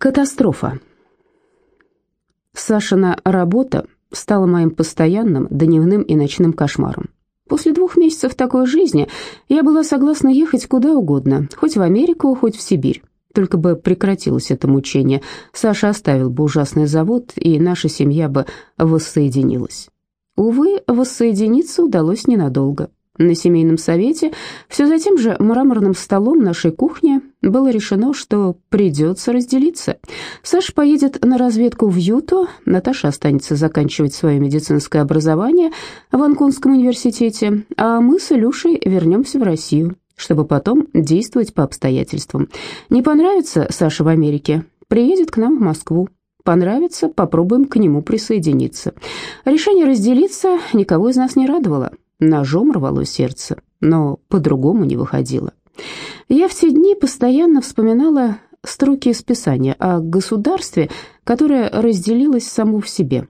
Катастрофа. Сашина работа стала моим постоянным дневным и ночным кошмаром. После двух месяцев такой жизни я была согласна ехать куда угодно, хоть в Америку, хоть в Сибирь. Только бы прекратилось это мучение, Саша оставил бы ужасный завод, и наша семья бы воссоединилась. Увы, воссоединиться удалось ненадолго. На семейном совете, все за тем же мраморным столом нашей кухни, было решено, что придется разделиться. Саша поедет на разведку в Юту, Наташа останется заканчивать свое медицинское образование в Анконском университете, а мы с Илюшей вернемся в Россию, чтобы потом действовать по обстоятельствам. Не понравится Саша в Америке, приедет к нам в Москву. Понравится, попробуем к нему присоединиться. Решение разделиться никого из нас не радовало. Ножом рвало сердце, но по-другому не выходило. Я в те дни постоянно вспоминала строки из Писания о государстве, которое разделилось само в себе.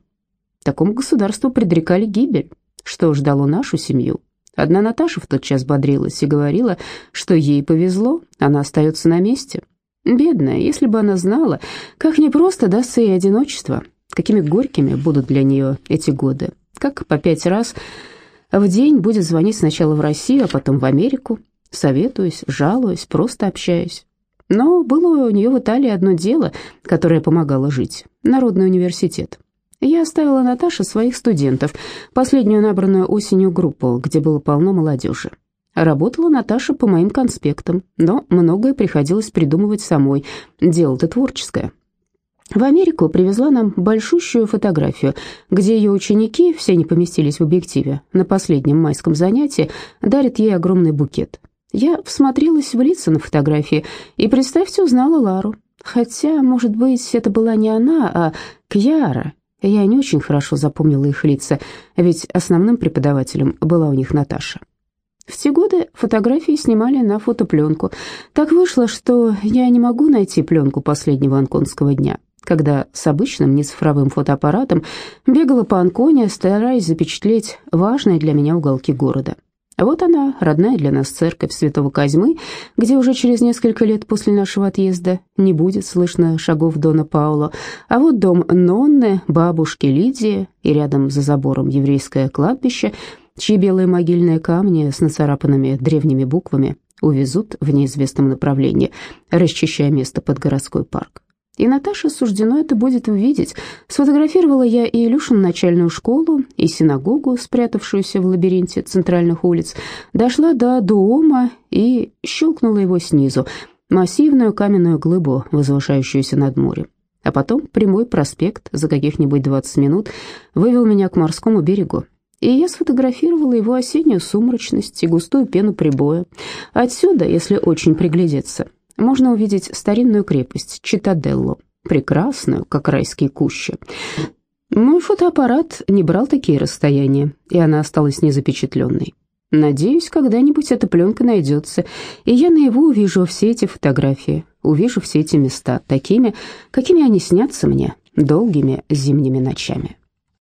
Такому государству предрекали гибель, что ждало нашу семью. Одна Наташа в тот час бодрилась и говорила, что ей повезло, она остается на месте. Бедная, если бы она знала, как непросто дастся ей одиночество, какими горькими будут для нее эти годы, как по пять раз в день будет звонить сначала в Россию, а потом в Америку, советуюсь, жалуюсь, просто общаюсь. Но было у нее в Италии одно дело, которое помогало жить – Народный университет. Я оставила Наташе своих студентов, последнюю набранную осенью группу, где было полно молодежи. Работала Наташа по моим конспектам, но многое приходилось придумывать самой, дело-то творческое. В Америку привезла нам большущую фотографию, где ее ученики, все не поместились в объективе, на последнем майском занятии дарят ей огромный букет. Я всмотрелась в лица на фотографии и, представьте, узнала Лару. Хотя, может быть, это была не она, а Кьяра. Я не очень хорошо запомнила их лица, ведь основным преподавателем была у них Наташа. В те годы фотографии снимали на фотопленку. Так вышло, что я не могу найти пленку последнего анконского дня когда с обычным нецифровым фотоаппаратом бегала по Анконе, стараясь запечатлеть важные для меня уголки города. Вот она, родная для нас церковь Святого Козьмы, где уже через несколько лет после нашего отъезда не будет слышно шагов Дона Паула, а вот дом Нонны, бабушки Лидии и рядом за забором еврейское кладбище, чьи белые могильные камни с нацарапанными древними буквами увезут в неизвестном направлении, расчищая место под городской парк. И Наташе суждено это будет увидеть. Сфотографировала я и Илюшину начальную школу, и синагогу, спрятавшуюся в лабиринте центральных улиц. Дошла до дома и щелкнула его снизу, массивную каменную глыбу, возвышающуюся над морем. А потом прямой проспект за каких-нибудь 20 минут вывел меня к морскому берегу. И я сфотографировала его осеннюю сумрачность и густую пену прибоя. Отсюда, если очень приглядеться, можно увидеть старинную крепость Читаделлу, прекрасную, как райские кущи. Мой фотоаппарат не брал такие расстояния, и она осталась незапечатленной. Надеюсь, когда-нибудь эта пленка найдется, и я наяву увижу все эти фотографии, увижу все эти места такими, какими они снятся мне долгими зимними ночами.